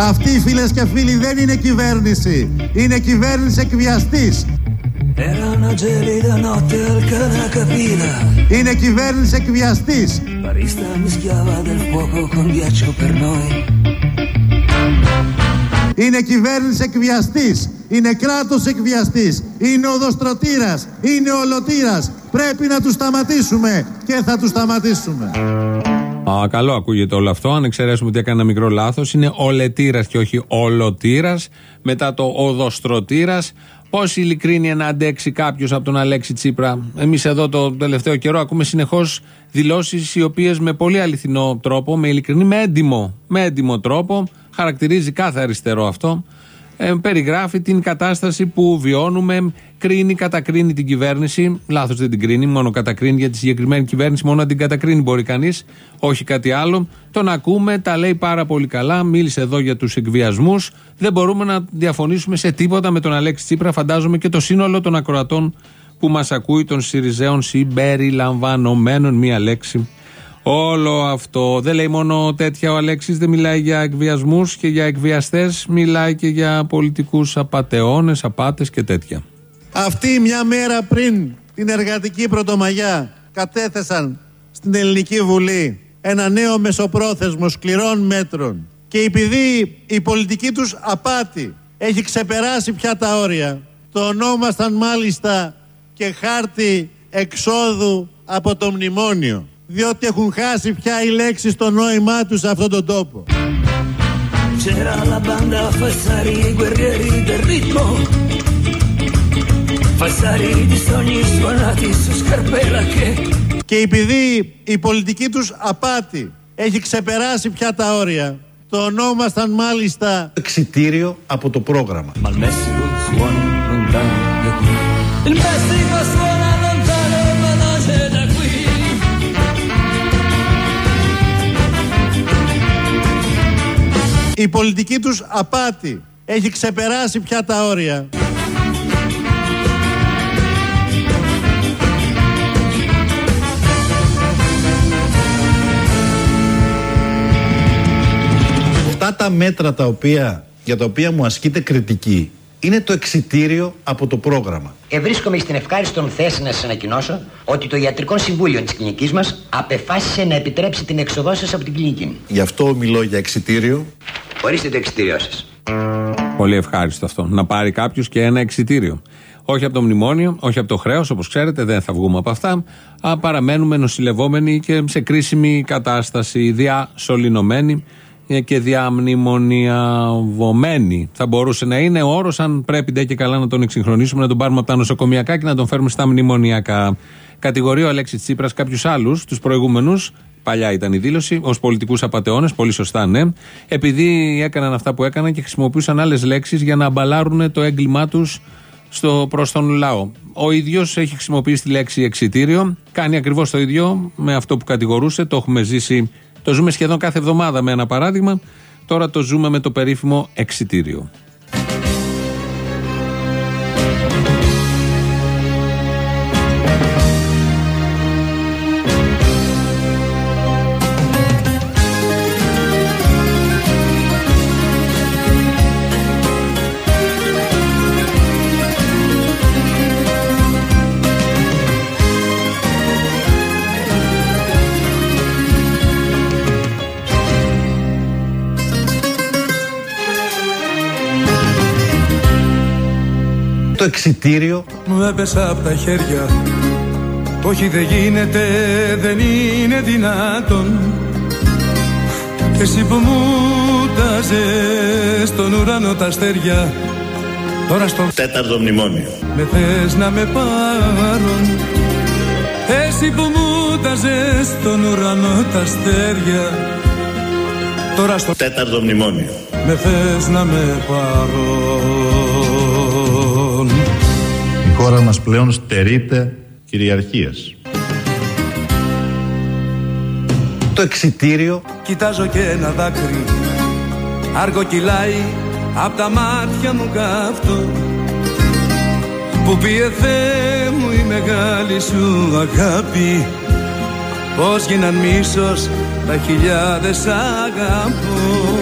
Αυτή φίλες και φίλοι δεν είναι κυβέρνηση. Είναι κυβέρνηση εκβιαστής. Era una gelida notte al Canacapina. Είναι κυβέρνηση εκβιαστής. Barista mischiava del fuoco con ghiaccio per noi. Είναι κυβέρνηση εκβιαστής. Είναι κράτος εκβιαστής. Είναι οδοστρωτήρας. Είναι ολοτήρας. Πρέπει να τους σταματήσουμε και θα τους σταματήσουμε. Α, καλό ακούγεται όλο αυτό. Αν εξαιρέσουμε ότι έκανε ένα μικρό λάθος, είναι ολετήρα και όχι ολοτήρα. Μετά το οδοστρωτήρας. Πόση ειλικρίνεια να αντέξει κάποιος από τον Αλέξη Τσίπρα. Εμείς εδώ το τελευταίο καιρό ακούμε συνεχώς δηλώσεις οι οποίες με πολύ αληθινό τρόπο, με ειλικρινή, με έντιμο, με έντιμο τρόπο, χαρακτηρίζει κάθε αριστερό αυτό ε, περιγράφει την κατάσταση που βιώνουμε, κρίνει, κατακρίνει την κυβέρνηση. Λάθος δεν την κρίνει, μόνο κατακρίνει για τη συγκεκριμένη κυβέρνηση, μόνο να την κατακρίνει μπορεί κανείς, όχι κάτι άλλο. Τον ακούμε, τα λέει πάρα πολύ καλά. Μίλησε εδώ για τους εκβιασμούς. Δεν μπορούμε να διαφωνήσουμε σε τίποτα με τον Αλέξη Τσίπρα. Φαντάζομαι και το σύνολο των ακροατών που μας ακούει, των Σιριζέων συμπεριλαμβανομένων, μία λέξη Όλο αυτό. Δεν λέει μόνο τέτοια ο Αλέξης, δεν μιλάει για εκβιασμούς και για εκβιαστές, μιλάει και για πολιτικούς απαταιώνες, απάτες και τέτοια. Αυτή μια μέρα πριν την εργατική πρωτομαγιά κατέθεσαν στην Ελληνική Βουλή ένα νέο μεσοπρόθεσμο σκληρών μέτρων. Και επειδή η πολιτική τους απάτη έχει ξεπεράσει πια τα όρια το ονόμασταν μάλιστα και χάρτη εξόδου από το μνημόνιο διότι έχουν χάσει πια οι λέξεις στο νόημά τους σε αυτόν τον τόπο. Και επειδή η πολιτική τους απάτη έχει ξεπεράσει πια τα όρια, το ονόμασταν μάλιστα εξιτήριο από το πρόγραμμα. Η πολιτική τους απάτη έχει ξεπεράσει πια τα όρια. Αυτά τα μέτρα τα οποία, για τα οποία μου ασκείται κριτική είναι το εξιτήριο από το πρόγραμμα. Ευρίσκομαι στην ευχάριστον θέση να σας ανακοινώσω ότι το Ιατρικό Συμβούλιο της κλινικής μας απεφάσισε να επιτρέψει την εξοδό σας από την κλινική. Γι' αυτό μιλώ για εξιτήριο. Ορίστε το εξιτήριό σας. Πολύ ευχάριστο αυτό. Να πάρει κάποιος και ένα εξιτήριο. Όχι από το μνημόνιο, όχι από το χρέος, όπως ξέρετε, δεν θα βγούμε από αυτά. Α, παραμένουμε νοσηλευόμενοι και σε κρίσιμη κατάσταση, διασωληνωμένοι και διαμνημονιαβωμένη. Θα μπορούσε να είναι ο όρος, αν πρέπει ντε και καλά να τον εξυγχρονίσουμε, να τον πάρουμε από τα νοσοκομιακά και να τον φέρουμε στα μνημονιακά. Κατηγορεί ο Αλέξης Τσίπρας κάποιους άλλους, τους προηγούμενους, παλιά ήταν η δήλωση, ως πολιτικούς απαταιώνες, πολύ σωστά ναι, επειδή έκαναν αυτά που έκαναν και χρησιμοποιούσαν άλλες λέξεις για να αμπαλάρουν το έγκλημά τους προς τον λαό. Ο ίδιος έχει χρησιμοποιήσει τη λέξη εξιτήριο, κάνει ακριβώς το ίδιο με αυτό που κατηγορούσε, το έχουμε ζήσει το ζούμε σχεδόν κάθε εβδομάδα με ένα παράδειγμα. Τώρα το ζούμε με το περίφημο εξιτήριο. Εξιτήριο. Μου έπεσα από τα χέρια. Όχι δεν γίνεται, δεν είναι δυνατόν. Εσύ που μου τάζες στον ουρανό τα αστέρια. Τώρα στο τέταρτο μνημόνιο. Με θες να με πάρουν. Εσύ που μου τάζες στον ουρανό τα αστέρια. Τώρα στο τέταρτο μνημόνιο. Με θες να με πάρουν χώρα μας πλέον στερείται κυριαρχίας. Το εξιτήριο Κοιτάζω και ένα δάκρυ. Άργο κυλάει Απ' τα μάτια μου καυτό Που πήγε Θεέ μου η μεγάλη σου αγάπη. Πώς γίναν μίσος Τα χιλιάδες αγαπώ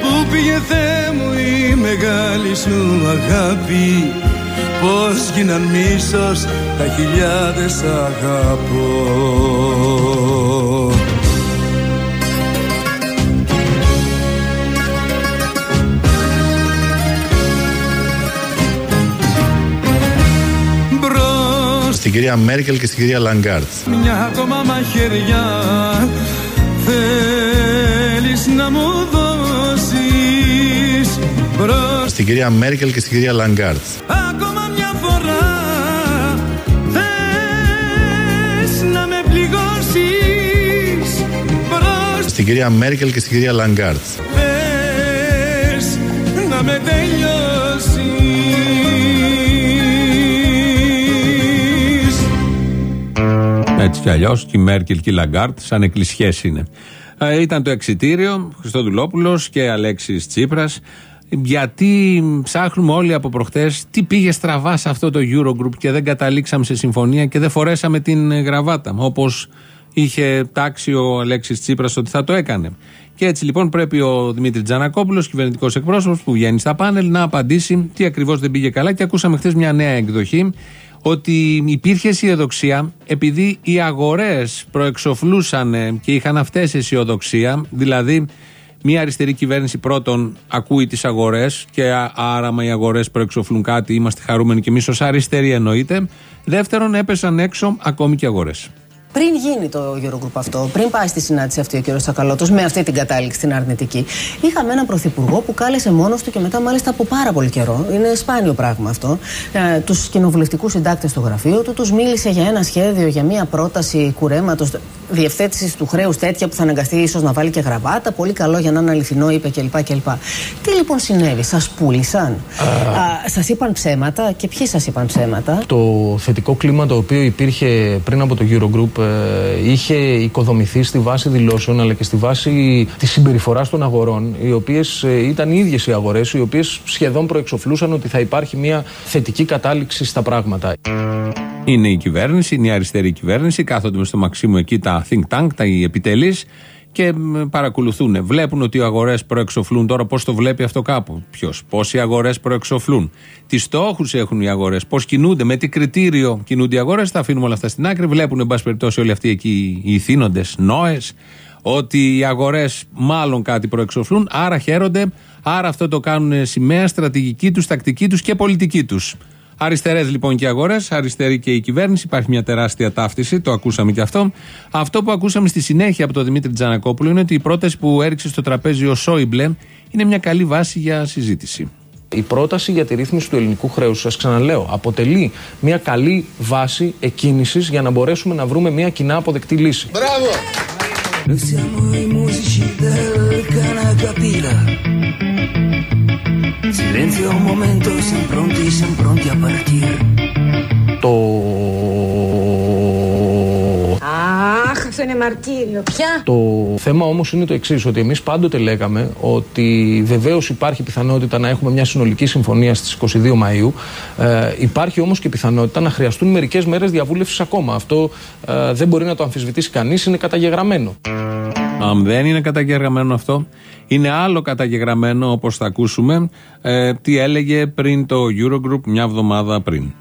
Που πήγε Θεέ μου η μεγάλη σου αγάπη Πώς γίναν μίσος τα χιλιάδες αγαπώ Στην κυρία Μέρκελ και στην κυρία Λαγκάρντ. Μια ακόμα μαχαιριά θέλεις να μου δώσεις μπρος Στην κυρία Μέρκελ και στην κυρία Λαγκάρντ. Στην κυρία Μέρκελ και στην κυρία Λαγκάρντ. θες να με τελειώσεις Έτσι κι αλλιώς και η Μέρκελ και η Λαγκάρντ, σαν εκκλησιές είναι. Ε, ήταν το εξιτήριο, Χριστοδουλόπουλος και Αλέξης Τσίπρας. Γιατί ψάχνουμε όλοι από προχτές τι πήγε στραβά σε αυτό το Eurogroup και δεν καταλήξαμε σε συμφωνία και δεν φορέσαμε την γραβάτα. Όπως είχε τάξει ο Αλέξης Τσίπρας ότι θα το έκανε. Και έτσι λοιπόν πρέπει ο Δημήτρης Τζανακόπουλος, κυβερνητικός εκπρόσωπος που βγαίνει στα πάνελ, να απαντήσει τι ακριβώς δεν πήγε καλά. Και ακούσαμε χθες μια νέα εκδοχή ότι υπήρχε αισιοδοξία επειδή οι αγορές προεξοφλούσαν και είχαν αυτές αισιοδοξία, δηλαδή μια αριστερή κυβέρνηση πρώτον ακούει τις αγορές και α- άρα, μα οι αγορές προεξοφλούν κάτι, είμαστε χαρούμενοι και εμείς ως αριστεροί εννοείται. Δεύτερον, έπεσαν έξω ακόμη και αγορές. Πριν γίνει το Eurogroup αυτό, πριν πάει στη συνάντηση αυτή ο κ. Τσακαλώτος με αυτή την κατάληξη την αρνητική, είχαμε έναν πρωθυπουργό που κάλεσε μόνος του και μετά μάλιστα από πάρα πολύ καιρό. Είναι σπάνιο πράγμα αυτό. Ε, τους κοινοβουλευτικούς συντάκτες στο γραφείο του, τους μίλησε για ένα σχέδιο, για μια πρόταση κουρέματος διευθέτησης του χρέους τέτοια που θα αναγκαστεί ίσως να βάλει και γραβάτα. Πολύ καλό για να είναι αληθινό, είπε κλπ. κλπ. Τι λοιπόν συνέβη, σας πούλησαν, σας είπαν ψέματα και ποιοι σας είπαν ψέματα; Το θετικό κλίμα το οποίο υπήρχε πριν από το Eurogroup ε, είχε οικοδομηθεί στη βάση δηλώσεων αλλά και στη βάση της συμπεριφοράς των αγορών, οι οποίες ήταν οι ίδιες οι αγορές, οι οποίες σχεδόν προεξοφλούσαν ότι θα υπάρχει μια θετική κατάληξη στα πράγματα. Είναι η κυβέρνηση, είναι η αριστερή κυβέρνηση, κάθονται με στο Μαξίμου εκεί τα think tank, τα επιτελεί και μ, παρακολουθούν. Βλέπουν ότι οι αγορές προεξοφλούν. Τώρα, πώς το βλέπει αυτό κάπου, ποιος, πώ οι αγορές προεξοφλούν, τι στόχους έχουν οι αγορές, πώς κινούνται, με τι κριτήριο κινούνται οι αγορές; Τα αφήνουμε όλα αυτά στην άκρη. Βλέπουν, εν πάση περιπτώσει, όλοι αυτοί εκεί οι ηθήνοντες, νόες, ότι οι αγορές μάλλον κάτι προεξοφλούν, άρα χαίρονται. Άρα αυτό το κάνουν σημαία, στρατηγική τους, τακτική τους και πολιτική τους. Αριστερές λοιπόν και οι αγορές, αριστερή και η κυβέρνηση. Υπάρχει μια τεράστια ταύτιση, το ακούσαμε και αυτό. Αυτό που ακούσαμε στη συνέχεια από τον Δημήτρη Τζανακόπουλο είναι ότι η πρόταση που έριξε στο τραπέζι ο Σόιμπλε είναι μια καλή βάση για συζήτηση. Η πρόταση για τη ρύθμιση του ελληνικού χρέους, σας ξαναλέω, αποτελεί μια καλή βάση εκκίνησης για να μπορέσουμε να βρούμε μια κοινά αποδεκτή λύση. Noi siamo i musici del Canacapila. Silenzio un momento, siamo pronti, siamo pronti a partire. Το Αχ, αυτό είναι μαρτύριο. Ποια; Το θέμα όμως είναι το εξής: ότι εμείς πάντοτε λέγαμε ότι βεβαίως υπάρχει πιθανότητα να έχουμε μια συνολική συμφωνία στις 22 Μαου. Ε, υπάρχει όμως και πιθανότητα να χρειαστούν μερικές μέρες διαβούλευσης ακόμα. Αυτό ε, δεν μπορεί να το αμφισβητήσει κανείς, είναι καταγεγραμμένο. Αν δεν είναι καταγεγραμμένο αυτό, είναι άλλο καταγεγραμμένο όπως θα ακούσουμε ε, τι έλεγε πριν το Eurogroup μια εβδομάδα πριν.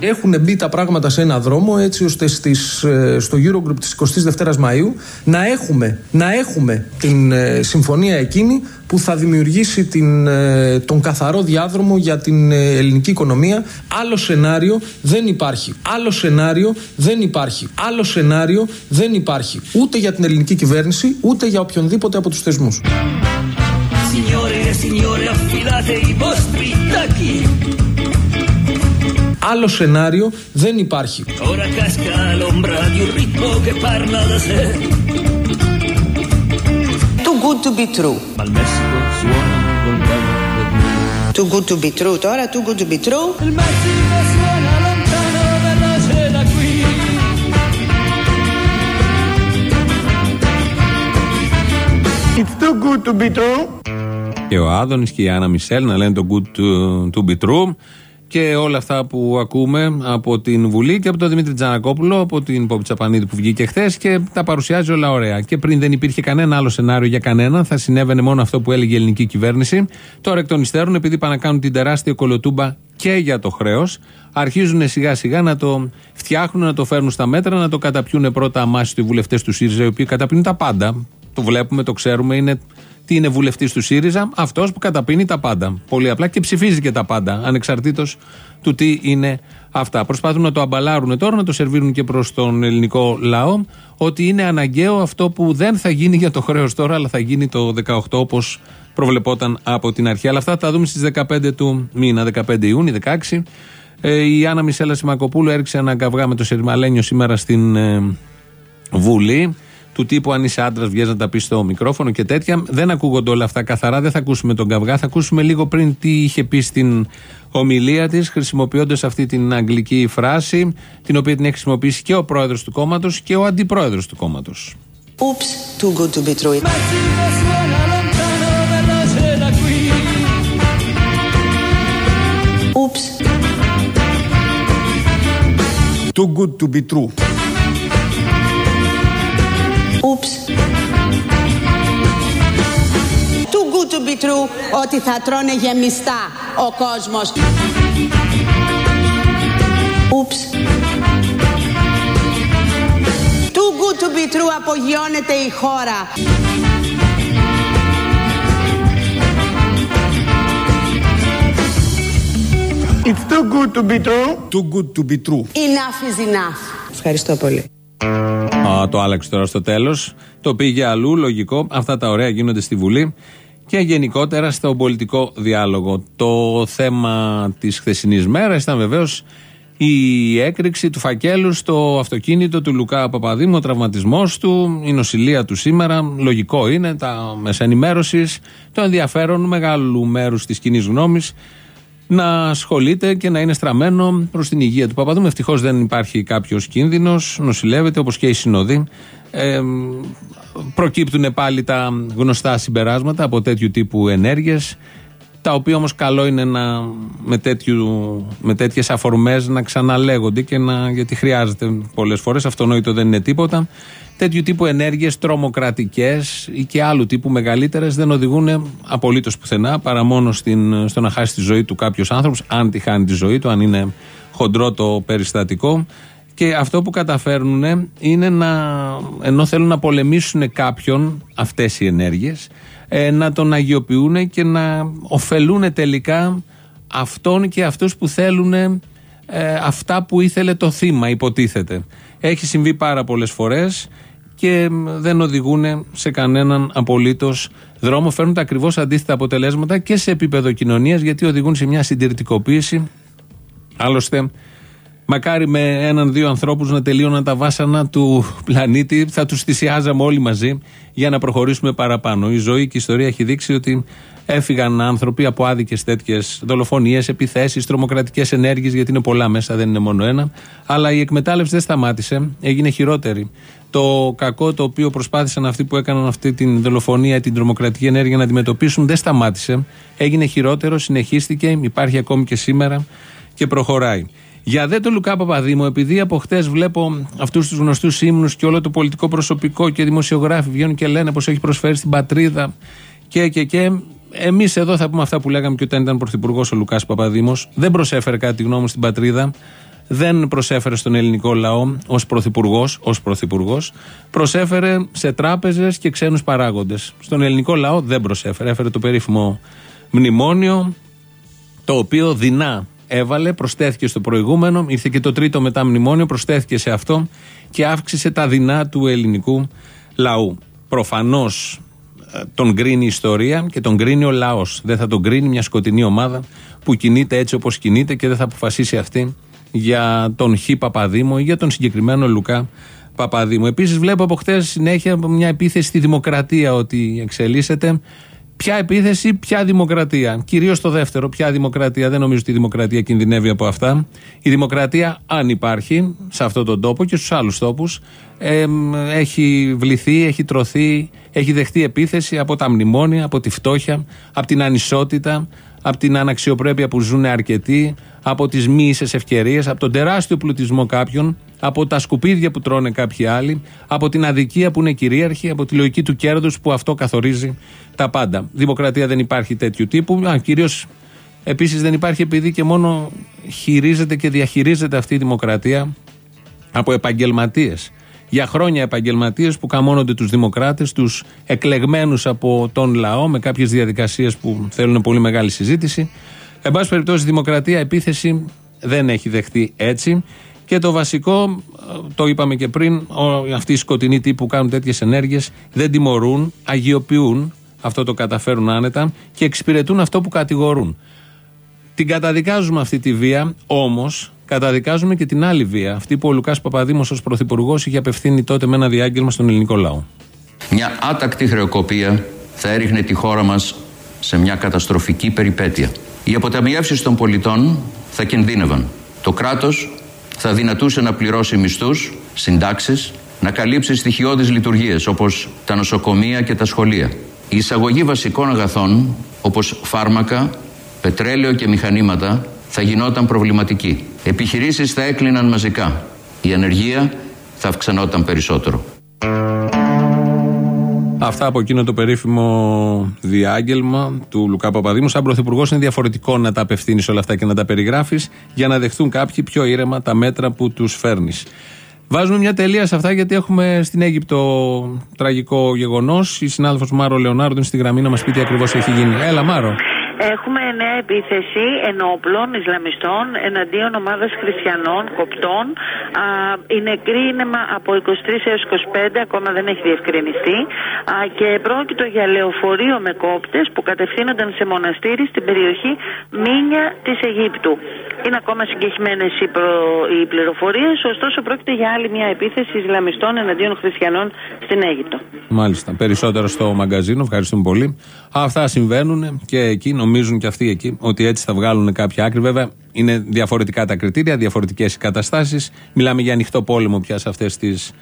Έχουν μπει τα πράγματα σε ένα δρόμο έτσι ώστε στις, ε, στο Eurogroup της 22ης Μαΐου να έχουμε, να έχουμε την ε, συμφωνία εκείνη που θα δημιουργήσει την, ε, τον καθαρό διάδρομο για την ε, ελληνική οικονομία. Άλλο σενάριο δεν υπάρχει. Άλλο σενάριο δεν υπάρχει. Άλλο σενάριο δεν υπάρχει. Ούτε για την ελληνική κυβέρνηση, ούτε για οποιονδήποτε από τους θεσμούς. Signore e signore, affilate i vostri tacchi. Άλλο σενάριο δεν υπάρχει. good to be true. Ma il Messico suona lontano da noi. Too good to be true. Τώρα too good to be true. Il Messico suona lontano, verrace da qui. It's too good to be true. Και ο Άδωνη και η Άννα Μισελ να λένε το good to, to be true. Και όλα αυτά που ακούμε από την Βουλή και από τον Δημήτρη Τζανακόπουλο, από την Πόπη Τσαπανίδη που βγήκε χθες και τα παρουσιάζει όλα ωραία. Και πριν δεν υπήρχε κανένα άλλο σενάριο για κανέναν, θα συνέβαινε μόνο αυτό που έλεγε η ελληνική κυβέρνηση. Τώρα εκ των υστέρων, επειδή πάνε να κάνουν την τεράστια κολοτούμπα και για το χρέος, αρχίζουν σιγά σιγά να το φτιάχνουν, να το φέρνουν στα μέτρα, να το καταπιούν πρώτα αμάσει οι βουλευτές του ΣΥΡΙΖΑ, οι οποίοι καταπίνουν τα πάντα. Το βλέπουμε, το ξέρουμε, είναι τι είναι βουλευτής του ΣΥΡΙΖΑ, αυτός που καταπίνει τα πάντα. Πολύ απλά και ψηφίζει και τα πάντα, ανεξαρτήτως του τι είναι αυτά. Προσπαθούν να το αμπαλάρουν τώρα, να το σερβίρουν και προς τον ελληνικό λαό, ότι είναι αναγκαίο αυτό που δεν θα γίνει για το χρέος τώρα, αλλά θα γίνει το 18 όπως προβλεπόταν από την αρχή. Αλλά αυτά θα τα δούμε στις 15 του μήνα, 15 Ιούνιου, 16. Ε, η Άννα Μισέλα Σιμακοπούλου έριξε ένα καυγά με το Σερμαλένιο σήμερα στην ε, Βουλή του τύπου αν είσαι άντρας, βγαίνει να τα πεις στο μικρόφωνο και τέτοια. Δεν ακούγονται όλα αυτά καθαρά, δεν θα ακούσουμε τον καυγά. Θα ακούσουμε λίγο πριν τι είχε πει στην ομιλία της, χρησιμοποιώντας αυτή την αγγλική φράση, την οποία την έχει χρησιμοποιήσει και ο πρόεδρος του κόμματος και ο αντιπρόεδρος του κόμματος. Oops, too good to be true. Oops. Too good to be true. Good to be true ότι θα τρώνε γεμιστά ο κόσμος. Oops. Too good to be true απογειώνεται η χώρα. It's too good to be true. Too good to be true. Enough is enough. Ευχαριστώ πολύ. Α, το άλλαξε τώρα στο τέλος. Το πήγε αλλού, λογικό. Αυτά τα ωραία γίνονται στη Βουλή και γενικότερα στο πολιτικό διάλογο. Το θέμα της χθεσινής μέρας ήταν βεβαίως η έκρηξη του φακέλου στο αυτοκίνητο του Λουκά Παπαδήμου, ο τραυματισμός του, η νοσηλεία του σήμερα. Λογικό είναι τα μέσα ενημέρωσης, το ενδιαφέρον μεγάλου μέρους της κοινή γνώμης να ασχολείται και να είναι στραμμένο προς την υγεία του Παπαδήμου. Ευτυχώς δεν υπάρχει κάποιος κίνδυνος, νοσηλεύεται όπως και οι συνοδοί. Ε, προκύπτουν πάλι τα γνωστά συμπεράσματα από τέτοιου τύπου ενέργειες τα οποία όμως καλό είναι να, με, τέτοιου, με τέτοιες αφορμές να ξαναλέγονται και να, γιατί χρειάζεται πολλές φορές, αυτονόητο δεν είναι τίποτα. Τέτοιου τύπου ενέργειες τρομοκρατικές ή και άλλου τύπου μεγαλύτερες δεν οδηγούν απολύτως πουθενά παρά μόνο στην, στο να χάσει τη ζωή του κάποιος άνθρωπος αν τη χάνει τη ζωή του, αν είναι χοντρό το περιστατικό και αυτό που καταφέρνουν είναι να, ενώ θέλουν να πολεμήσουν κάποιον αυτές οι ενέργειες, ε, να τον αγιοποιούν και να ωφελούν τελικά αυτόν και αυτούς που θέλουν ε, αυτά που ήθελε το θύμα, υποτίθεται. Έχει συμβεί πάρα πολλές φορές και δεν οδηγούν σε κανέναν απολύτως δρόμο. Φέρνουν τα ακριβώς αντίθετα αποτελέσματα και σε επίπεδο κοινωνίας γιατί οδηγούν σε μια συντηρητικοποίηση. Άλλωστε, Μακάρι με έναν-δύο ανθρώπους να τελείωναν τα βάσανα του πλανήτη. Θα τους θυσιάζαμε όλοι μαζί για να προχωρήσουμε παραπάνω. Η ζωή και η ιστορία έχει δείξει ότι έφυγαν άνθρωποι από άδικες τέτοιες δολοφονίες, επιθέσεις, τρομοκρατικές ενέργειες, γιατί είναι πολλά μέσα, δεν είναι μόνο ένα. Αλλά η εκμετάλλευση δεν σταμάτησε, έγινε χειρότερη. Το κακό το οποίο προσπάθησαν αυτοί που έκαναν αυτή την δολοφονία, την τρομοκρατική ενέργεια να αντιμετωπίσουν, δεν σταμάτησε. Έγινε χειρότερο, συνεχίστηκε, υπάρχει ακόμη και σήμερα και προχωράει. Για δε το Λουκά Παπαδήμο, επειδή από χτες βλέπω αυτούς τους γνωστούς ύμνους και όλο το πολιτικό προσωπικό και δημοσιογράφοι βγαίνουν και λένε πως έχει προσφέρει στην πατρίδα και και και. Εμείς εδώ θα πούμε αυτά που λέγαμε και όταν ήταν πρωθυπουργός ο Λουκάς Παπαδήμος. Δεν προσέφερε κάτι γνώμη στην πατρίδα. Δεν προσέφερε στον ελληνικό λαό ως πρωθυπουργός, ως πρωθυπουργός, προσέφερε σε τράπεζες και ξένους παράγοντες. Στον ελληνικό λαό δεν προσέφερε. Έφερε το περίφημο μνημόνιο, το οποίο δεινά έβαλε, προσθέθηκε στο προηγούμενο, ήρθε και το τρίτο μετά μνημόνιο, προσθέθηκε σε αυτό και αύξησε τα δεινά του ελληνικού λαού. Προφανώς ε, τον κρίνει η ιστορία και τον κρίνει ο λαός. Δεν θα τον κρίνει μια σκοτεινή ομάδα που κινείται έτσι όπως κινείται και δεν θα αποφασίσει αυτή για τον Χ Παπαδήμο ή για τον συγκεκριμένο Λουκά Παπαδήμο. Επίσης, βλέπω από χτε συνέχεια μια επίθεση στη δημοκρατία ότι εξελίσσεται. Ποια επίθεση, ποια δημοκρατία. Κυρίως το δεύτερο, ποια δημοκρατία. Δεν νομίζω ότι η δημοκρατία κινδυνεύει από αυτά. Η δημοκρατία, αν υπάρχει, σε αυτόν τον τόπο και στους άλλους τόπους, έχει βληθεί, έχει τρωθεί, έχει δεχτεί επίθεση από τα μνημόνια, από τη φτώχεια, από την ανισότητα, από την αναξιοπρέπεια που ζουν αρκετοί, από τις μίσε ευκαιρίες, από τον τεράστιο πλουτισμό κάποιων, από τα σκουπίδια που τρώνε κάποιοι άλλοι, από την αδικία που είναι κυρίαρχη, από τη λογική του κέρδους που αυτό καθορίζει τα πάντα. Δημοκρατία δεν υπάρχει τέτοιου τύπου. Κυρίως επίσης δεν υπάρχει επειδή και μόνο χειρίζεται και διαχειρίζεται αυτή η δημοκρατία από επαγγελματίες. Για χρόνια επαγγελματίες που καμώνονται τους δημοκράτες, τους εκλεγμένους από τον λαό με κάποιες διαδικασίες που θέλουν πολύ μεγάλη συζήτηση. Εν πάση περιπτώσει, η δημοκρατία επίθεση δεν έχει δεχτεί έτσι. Και το βασικό, το είπαμε και πριν, αυτοί οι σκοτεινοί τύποι που κάνουν τέτοιες ενέργειες δεν τιμωρούν, αγιοποιούν, αυτό το καταφέρουν άνετα και εξυπηρετούν αυτό που κατηγορούν. Την καταδικάζουμε αυτή τη βία, όμως καταδικάζουμε και την άλλη βία. Αυτή που ο Λουκάς Παπαδήμος ως πρωθυπουργός είχε απευθύνει τότε με ένα διάγγελμα στον ελληνικό λαό. Μια άτακτη χρεοκοπία θα έριχνε τη χώρα μας σε μια καταστροφική περιπέτεια. Οι αποταμιεύσεις των πολιτών θα κινδύνευαν. Το κράτος θα δυνατούσε να πληρώσει μισθούς, συντάξεις, να καλύψει στοιχειώδεις λειτουργίες όπως τα νοσοκομεία και τα σχολεία. Η εισαγωγή βασικών αγαθών όπως φάρμακα, πετρέλαιο και μηχανήματα θα γινόταν προβληματική. Επιχειρήσεις θα έκλειναν μαζικά. Η ανεργία θα αυξανόταν περισσότερο. Αυτά από εκείνο το περίφημο διάγγελμα του Λουκά Παπαδήμου. Σαν πρωθυπουργός είναι διαφορετικό να τα απευθύνεις όλα αυτά και να τα περιγράφεις για να δεχτούν κάποιοι πιο ήρεμα τα μέτρα που τους φέρνεις. Βάζουμε μια τελεία σε αυτά γιατί έχουμε στην Αίγυπτο τραγικό γεγονός. Η συνάδελφος Μάρο Λεωνάρντο είναι στη γραμμή να μας πει τι ακριβώς έχει γίνει. Έλα, Μάρο. Έχουμε νέα επίθεση ενόπλων Ισλαμιστών εναντίον ομάδας χριστιανών, κοπτών. Α, η νεκρή είναι από 23 έως 25, ακόμα δεν έχει διευκρινιστεί. Α, και πρόκειτο για λεωφορείο με κόπτες που κατευθύνονταν σε μοναστήρι στην περιοχή Μίνια της Αιγύπτου. Είναι ακόμα συγκεκριμένε οι, προ... οι πληροφορίες, ωστόσο πρόκειται για άλλη μια επίθεση Ισλαμιστών εναντίον χριστιανών στην Αίγυπτο. Μάλιστα. Περισσότερο στο μαγκαζίνο. Ευχαριστούμε πολύ. Αυτά συμβαίνουν και εκεί, νομίζουν και αυτοί εκεί, ότι έτσι θα βγάλουν κάποια άκρη. Βέβαια, είναι διαφορετικά τα κριτήρια, διαφορετικές οι καταστάσεις. Μιλάμε για ανοιχτό πόλεμο πια σε αυτές τις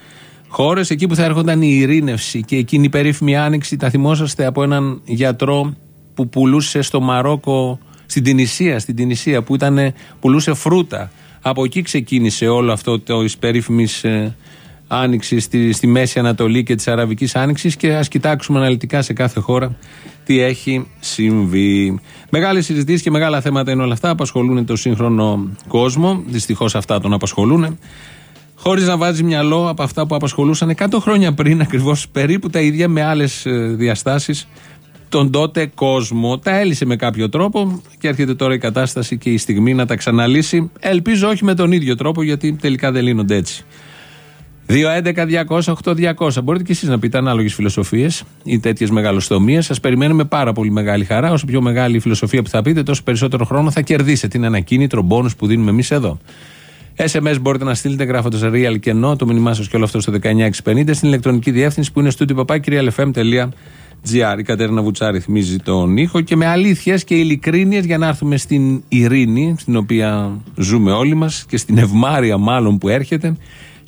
χώρες. Εκεί που θα έρχονταν η ειρήνευση και εκείνη η περίφημη άνοιξη, τα θυμόσαστε από έναν γιατρό που πουλούσε στο Μαρόκο, στην Τινησία, στην Τινησία που ήταν, πουλούσε φρούτα. Από εκεί ξεκίνησε όλο αυτό το περίφημης ε, άνοιξη στη, στη Μέση Ανατολή και της Αραβικής Άνοιξης και ας κοιτάξουμε αναλυτικά σε κάθε χώρα τι έχει συμβεί. Μεγάλες συζητήσεις και μεγάλα θέματα είναι όλα αυτά. Απασχολούν το σύγχρονο κόσμο. Δυστυχώς αυτά τον απασχολούν. Χωρίς να βάζει μυαλό από αυτά που απασχολούσαν 100 χρόνια πριν, ακριβώς περίπου τα ίδια με άλλες διαστάσεις τον τότε κόσμο. Τα έλυσε με κάποιο τρόπο και έρχεται τώρα η κατάσταση και η στιγμή να τα ξαναλύσει. Ελπίζω όχι με τον ίδιο τρόπο, γιατί τελικά δεν λύνονται έτσι. 2.11.200.8.200. Μπορείτε και εσείς να πείτε ανάλογες φιλοσοφίες ή τέτοιες μεγαλοστομίες. Σας περιμένουμε πάρα πολύ μεγάλη χαρά. Όσο πιο μεγάλη η φιλοσοφία που θα πείτε, τόσο περισσότερο χρόνο θα κερδίσετε. Είναι ένα κίνητρο μπόνους που δίνουμε εμείς εδώ. SMS μπορείτε να στείλετε γράφοντας real και no, το μήνυμά σας και όλο αυτό στο 19650 στην ηλεκτρονική διεύθυνση που είναι στο Η Κατέρινα Βουτσάρη θυμίζει τον ήχο και με αλήθειες και ειλικρίνειες για να έρθουμε στην ειρήνη, στην οποία ζούμε όλοι μας και στην ευμάρεια μάλλον που έρχεται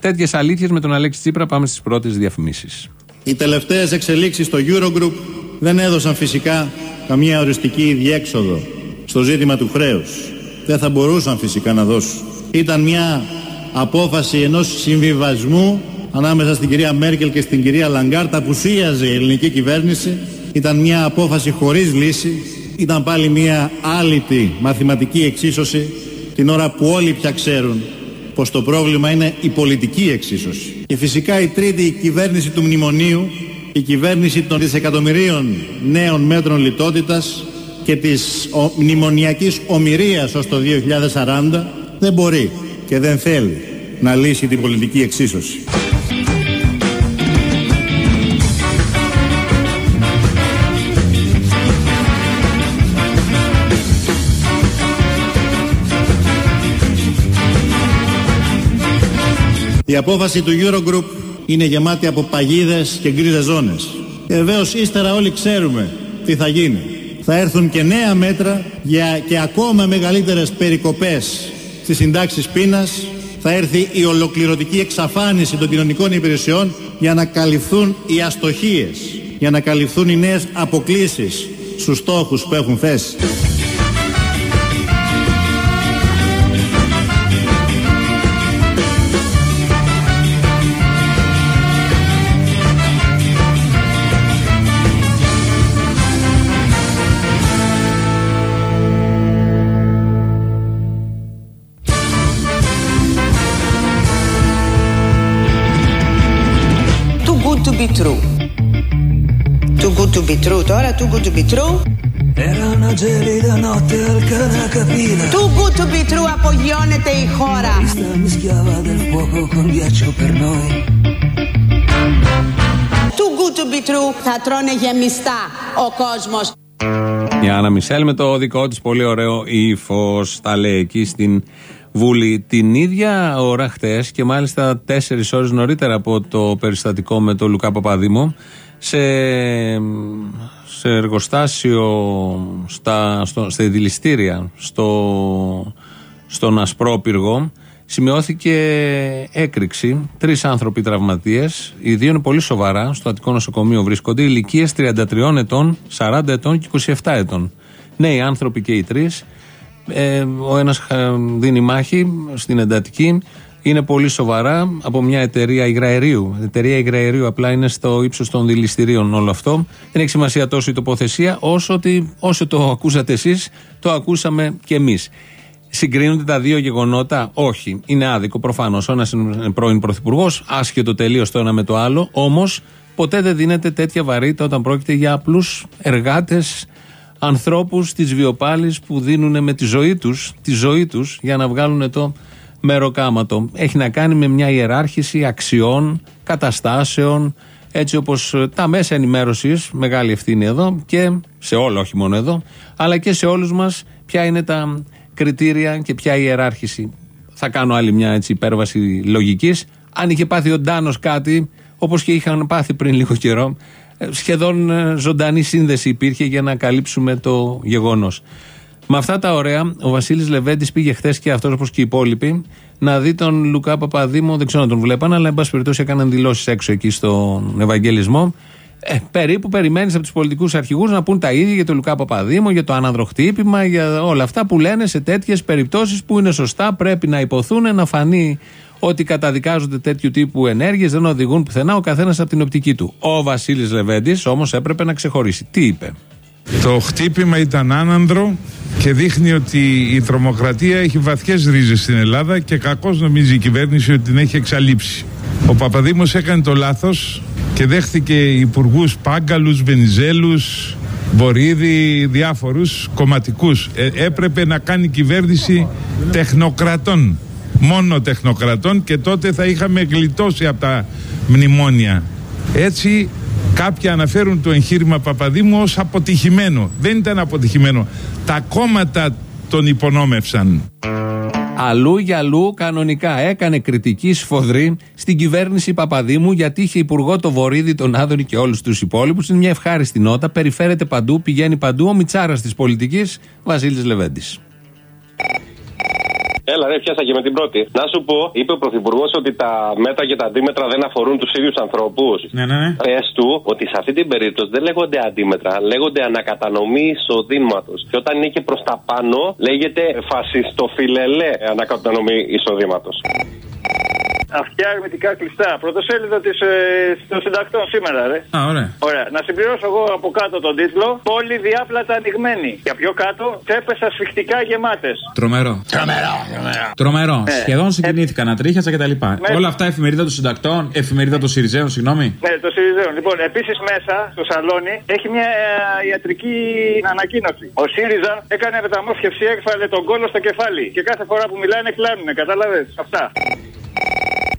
Τέτοιες αλήθειες με τον Αλέξη Τσίπρα πάμε στις πρώτες διαφημίσεις. Οι τελευταίες εξελίξεις στο Eurogroup δεν έδωσαν φυσικά καμία οριστική διέξοδο στο ζήτημα του χρέους. Δεν θα μπορούσαν φυσικά να δώσουν. Ήταν μια απόφαση ενός συμβιβασμού ανάμεσα στην κυρία Μέρκελ και στην κυρία Λαγκάρτα που σύαζε η ελληνική κυβέρνηση. Ήταν μια απόφαση χωρίς λύση. Ήταν πάλι μια άλυτη μαθηματική εξίσωση την ώρα που όλοι πια ξέρουν πως το πρόβλημα είναι η πολιτική εξίσωση. Και φυσικά η τρίτη κυβέρνηση του μνημονίου, η κυβέρνηση των δισεκατομμυρίων νέων μέτρων λιτότητας και της μνημονιακής ομοιρίας ως το 2040 δεν μπορεί και δεν θέλει να λύσει την πολιτική εξίσωση. Η απόφαση του Eurogroup είναι γεμάτη από παγίδες και γκρίζες ζώνες. Και βεβαίως ύστερα όλοι ξέρουμε τι θα γίνει. Θα έρθουν και νέα μέτρα για και ακόμα μεγαλύτερες περικοπές στις συντάξεις πείνας. Θα έρθει η ολοκληρωτική εξαφάνιση των κοινωνικών υπηρεσιών για να καλυφθούν οι αστοχίες, για να καλυφθούν οι νέες αποκλήσεις στους στόχους που έχουν θέσει. Be true τώρα, too good to be true. Era una gelida notte al Canacapina Too good to be true απογειώνεται η χώρα. Sta mischiava del fuoco col ghiaccio per noi Too good to be true θα τρώνε γεμιστά ο κόσμος. Η Άννα Μισελ με το δικό της πολύ ωραίο ύφος. Τα λέει εκεί στην Βούλη την ίδια ώρα χτες και μάλιστα τέσσερις ώρες νωρίτερα από το περιστατικό με τον Λουκά Παπαδήμο σε, σε εργοστάσιο στα, στο, στα δηληστήρια στο, στον Ασπρόπυργο σημειώθηκε έκρηξη. Τρεις άνθρωποι τραυματίες. Οι δύο είναι πολύ σοβαρά. Στο Αττικό Νοσοκομείο βρίσκονται. Ηλικίες 33 ετών, 40 ετών και 27 ετών. Νέοι άνθρωποι και οι τρεις. Ε, ο ένας δίνει μάχη στην εντατική. Είναι πολύ σοβαρά από μια εταιρεία υγραερίου. Εταιρεία υγραερίου απλά είναι στο ύψος των δηληστηρίων όλο αυτό. Δεν έχει σημασία τόσο η τοποθεσία όσο ότι όσο το ακούσατε εσείς, το ακούσαμε κι εμείς. Συγκρίνονται τα δύο γεγονότα; Όχι. Είναι άδικο προφανώς. Ο ένας είναι πρώην πρωθυπουργός, άσχετο τελείως το ένα με το άλλο. Όμως ποτέ δεν δίνεται τέτοια βαρύτητα όταν πρόκειται για απλούς εργάτες, ανθρώπους της βιοπάλης που δίνουν με τη ζωή τους τη ζωή τους για να βγάλουν το μεροκάματο. Έχει να κάνει με μια ιεράρχηση αξιών, καταστάσεων, έτσι όπως τα μέσα ενημέρωσης, μεγάλη ευθύνη εδώ και σε όλο, όχι μόνο εδώ, αλλά και σε όλους μας ποια είναι τα κριτήρια και ποια η ιεράρχηση. Θα κάνω άλλη μια έτσι υπέρβαση λογικής. Αν είχε πάθει ο Ντάνος κάτι, όπως και είχαν πάθει πριν λίγο καιρό, ε, σχεδόν ε, ζωντανή σύνδεση υπήρχε για να καλύψουμε το γεγονός. Με αυτά τα ωραία, ο Βασίλης Λεβέντης πήγε χθες και αυτός όπως και οι υπόλοιποι να δει τον Λουκά Παπαδήμο. Δεν ξέρω αν τον βλέπαν, αλλά εν πάση περιπτώσει έκαναν δηλώσεις έξω εκεί στον Ευαγγελισμό. Ε, περίπου περιμένεις από τους πολιτικούς αρχηγούς να πούν τα ίδια για τον Λουκά Παπαδήμο, για το αναδροχτύπημα, για όλα αυτά που λένε σε τέτοιες περιπτώσεις που είναι σωστά, πρέπει να υποθούν, να φανεί ότι καταδικάζονται τέτοιου τύπου ενέργειες, δεν οδηγούν πουθενά ο καθένας από την οπτική του. Ο Βασίλης Λεβέντης όμως έπρεπε να ξεχωρίσει. Τι είπε; Το χτύπημα ήταν άνανδρο και δείχνει ότι η τρομοκρατία έχει βαθιές ρίζες στην Ελλάδα και κακώς νομίζει η κυβέρνηση ότι την έχει εξαλείψει. Ο Παπαδήμος έκανε το λάθος και δέχθηκε υπουργούς Πάγκαλους, Βενιζέλους, Βορύδη, διάφορους κομματικούς. Ε, έπρεπε να κάνει κυβέρνηση τεχνοκρατών. Μόνο τεχνοκρατών και τότε θα είχαμε γλιτώσει από τα μνημόνια. Έτσι Κάποιοι αναφέρουν το εγχείρημα Παπαδήμου ως αποτυχημένο. Δεν ήταν αποτυχημένο. Τα κόμματα τον υπονόμευσαν. Αλλού για αλλού κανονικά έκανε κριτική σφοδρή στην κυβέρνηση Παπαδήμου γιατί είχε υπουργό το Βορύδη, τον Άδωνη και όλους τους υπόλοιπους. Είναι μια ευχάριστη νότα. Περιφέρεται παντού, πηγαίνει παντού. Ο Μιτσάρας της πολιτικής, Βασίλης Λεβέντης. Έλα, ρε, πιάσα και με την πρώτη. Να σου πω, είπε ο Πρωθυπουργός ότι τα μέτρα και τα αντίμετρα δεν αφορούν τους ίδιους ανθρώπους. Ναι, ναι, ναι. Πες του ότι σε αυτή την περίπτωση δεν λέγονται αντίμετρα, λέγονται ανακατανομή εισοδήματος. Και όταν είναι και προς τα πάνω, λέγεται φασιστοφιλελέ ανακατανομή εισοδήματος. Αυτιά ερμητικά κλειστά. Πρωτοσέλιδο της, ε, των συντακτών σήμερα, ρε. Α, ωραία. Ωραία. Να συμπληρώσω εγώ από κάτω τον τίτλο. Πόλη διάπλατα ανοιγμένη. Και πιο κάτω, τσέπε ασφιχτικά γεμάτες. Τρομερό. Τρομερό. Τρομερό. Ναι. Σχεδόν συγκινήθηκα να τρίχιασα κτλ. Ναι. Όλα αυτά εφημερίδα των συντακτών, εφημερίδα των Σιριζέων, συγγνώμη. Ναι, το Σιριζέων. Λοιπόν, επίσης μέσα στο σαλόνι έχει μια ε, ιατρική ανακοίνωση. Ο ΣΥΡΙΖΑ έκανε μεταμόσχευση, έκφαλε τον κόλο στο κεφάλι. Και κάθε φορά που μιλάνε κλάνουνε, κατάλαβες; Αυτά.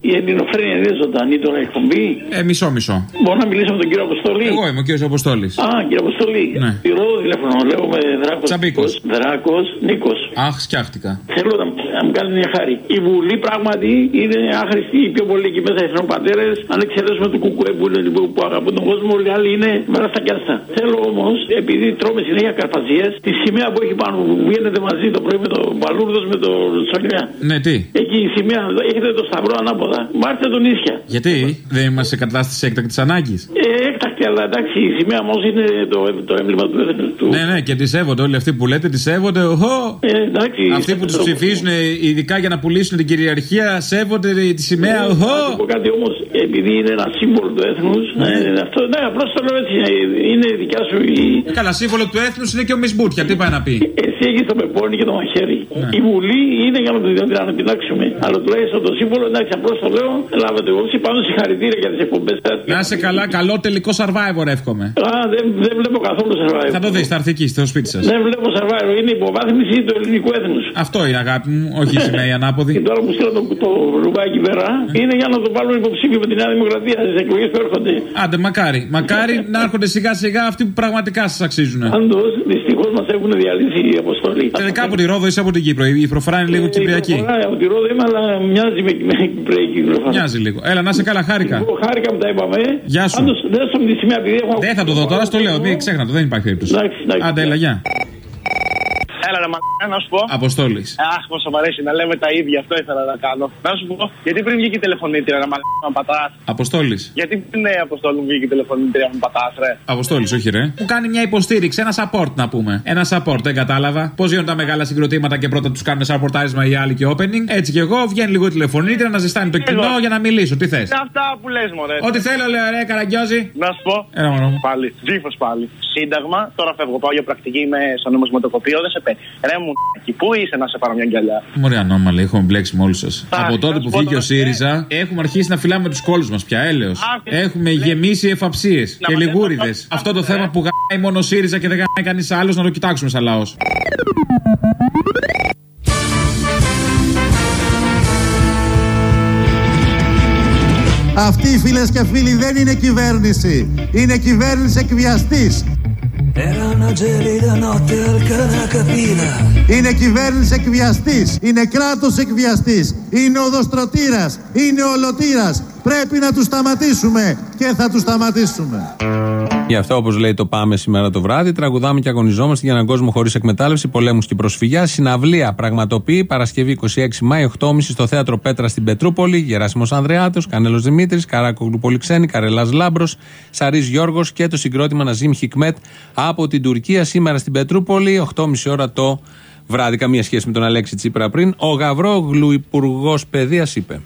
Η ελληνοφρένεια είναι ζωντανή τώρα εκπομπή. Ε, μισό μισό. Μπορώ να μιλήσω με τον κύριο Αποστολή. Εγώ είμαι ο κύριος Αποστόλης. Α, κύριε Αποστολή. Ναι. Πήρω το τηλέφωνο, λέγομαι Δράκος. Τσαμπίκος. Δράκος Νίκος. Αχ, σκιάχτηκα. Θέλω να, να μου κάνετε μια χάρη. Η Βουλή πράγματι είναι άχρηστη. Οι πιο πολλοί εκεί μέσα εθνών πατέρες, αν εξαιρέσουμε το κουκουέ που, είναι, που, που αγαπούν τον κόσμο, όλοι οι άλλοι είναι μέρα στα κιάστα. Θέλω όμως, επειδή τρώμε συνέχεια καρπαζίε, τη σημαία που έχει πάνω που βγαίνετε μαζί το πρωί με το Μπαλούρδος με το Σολιά. Ναι, τι; Εκεί η σημαία, έχετε το σταυρό ανάποδα. Μάρτε τον ίσια. Γιατί; Δεν είμαστε σε κατάσταση έκτακτης ανάγκης; Ε, έκτακτη, αλλά εντάξει, η σημαία όμως είναι το, το έμβλημα του, του. Ναι, ναι, και τη σέβονται όλοι αυτοί που λέτε, τη σέβονται. Οχο. Ε, εντάξει, Αυτοί που τους ψηφίζουν, ε, ειδικά για να πουλήσουν την κυριαρχία, σέβονται τη σημαία. Ε, Οχο. να σου πω κάτι όμως, επειδή είναι ένα σύμβολο του έθνους. Ε, αυτό, ναι, απλώς το λέω έτσι. ε, Είναι δικιά σου η. Καλά, σύμβολο του έθνους είναι και ο Μισμπούτια. Τι πάει να πει; Εσύ έχεις το πεπόνι και το μαχαίρι. Ναι. Η Βουλή είναι για να το την αναπτύξουμε. Αλλά τουλάχιστον το σύμβολο, εντάξει, απλώς το λέω. Λάβετε υπόψη πάνω συγχαρητήρια για τις εκπομπές σα. Να είσαι καλά, καλό τελικό survivor εύχομαι. Α, δεν, δεν βλέπω καθόλου survivor. Θα το δεις, θα έρθει εκεί στο σπίτι σας. Δεν βλέπω survivor. Είναι υποβάθμιση του ελληνικού έθνους. Αυτό είναι αγάπη μου, όχι η σημαία η ανάποδη. Και τώρα που στείλω το, το ρουμπάκι πέρα, είναι για να το βάλουμε υποψήφιο με τη Νέα Δημοκρατία στις εκλογές που έρχονται. Άντε, μακάρι. Μακάρι να έρχονται σιγά σιγά αυτοί που πραγματικά σας αξίζουν. Πάντως, δυστυχώς μας έχουν διαλύσει οι αποστολή. Τελικά από τη Ρόδο είσαι από την Κύπρο. Η προφορά είναι λίγο κυπριακή. Ωραία, από τη Ρόδο είμαι, αλλά μοιάζει με, με κυπριακή προφορά. Μοιάζει λίγο. Έλα, να σε καλά, χάρηκα. Εγώ χάρηκα που τα είπαμε. Γεια σου. Πάντως, δεν σου τη σημαία επειδή έχω. Δεν θα το δω τώρα, στο λέω. Μην ξέχνα το, δεν υπάρχει περίπτωση. Εντάξει, εντάξει. Άντε, έλα, γεια. Έλα ρε μα, να σου πω. Αποστόλης. Αχ, πόσο μου αρέσει να λέμε τα ίδια, αυτό ήθελα να κάνω. Να σου πω, γιατί πριν βγήκε η τηλεφωνήτρια να μα πατάς; Αποστόλης. Γιατί πριν ναι, αποστόλου βγήκε η τηλεφωνήτρια να με πατάς, ρε; Αποστόλης, όχι ρε. Μου κάνει μια υποστήριξη, ένα support να πούμε. Ένα support, δεν κατάλαβα. Πώς γίνονται τα μεγάλα συγκροτήματα και πρώτα τους κάνουν supportáρισμα οι άλλοι και opening. Έτσι κι εγώ βγαίνει λίγο η τηλεφωνήτρια να ζεστάνει το κοινό για να μιλήσω. Τι θες; Είναι αυτά που λες, μωρέ. Ό,τι θέλω, λέω ρε, καραγκιόζη. Να σου πω. Έλα, μωρό μου. Πάλι. Τζίφο πάλι. Σύνταγμα, τώρα φεύγω. Πάω για πρακτική, είμαι στο νομισματοκοπείο, δεν σε πέτει. Ρε μου, εκεί, πού είσαι να σε πάρω μια αγκαλιά; Μωρέ ανώμαλοι, έχουμε μπλέξει με όλους σας. Από τότε να που σου πω βγήκε ο τώρα, ΣΥΡΙΖΑ, έχουμε αρχίσει να φυλάμε τους κόλους μας πια, έλεος. Άκου. Έχουμε γεμίσει εφαψίες και μας λιγούριδες. δεν Αυτό το θέμα που γάει μόνο ο ΣΥΡΙΖΑ και δεν γάει κανείς άλλος να το κοιτάξουμε σαν λαός. Αυτή φίλες και φίλοι δεν είναι κυβέρνηση. Είναι κυβέρνηση εκβιαστής. Είναι κυβέρνηση εκβιαστής. Είναι κράτος εκβιαστής. Είναι οδοστρωτήρας. Είναι ολοτήρας. Πρέπει να τους σταματήσουμε και θα τους σταματήσουμε. Γι' αυτό, όπως λέει το Πάμε σήμερα το βράδυ, τραγουδάμε και αγωνιζόμαστε για έναν κόσμο χωρίς εκμετάλλευση, πολέμους και προσφυγιά. Συναυλία πραγματοποιεί Παρασκευή 26 Μάη, 8.30 στο θέατρο Πέτρα στην Πετρούπολη. Γεράσιμος Ανδρεάτος, Κανέλος Δημήτρης, Καράκογλου Πολυξένη, Καρελάς Λάμπρος, Σαρής Γιώργος και το συγκρότημα Ναζίμ Χικμέτ από την Τουρκία σήμερα στην Πετρούπολη, 8.30 ώρα το βράδυ. Καμία σχέση με τον Αλέξη Τσίπρα πριν. Ο Γαβρόγλου Υπουργός Παιδείας είπε.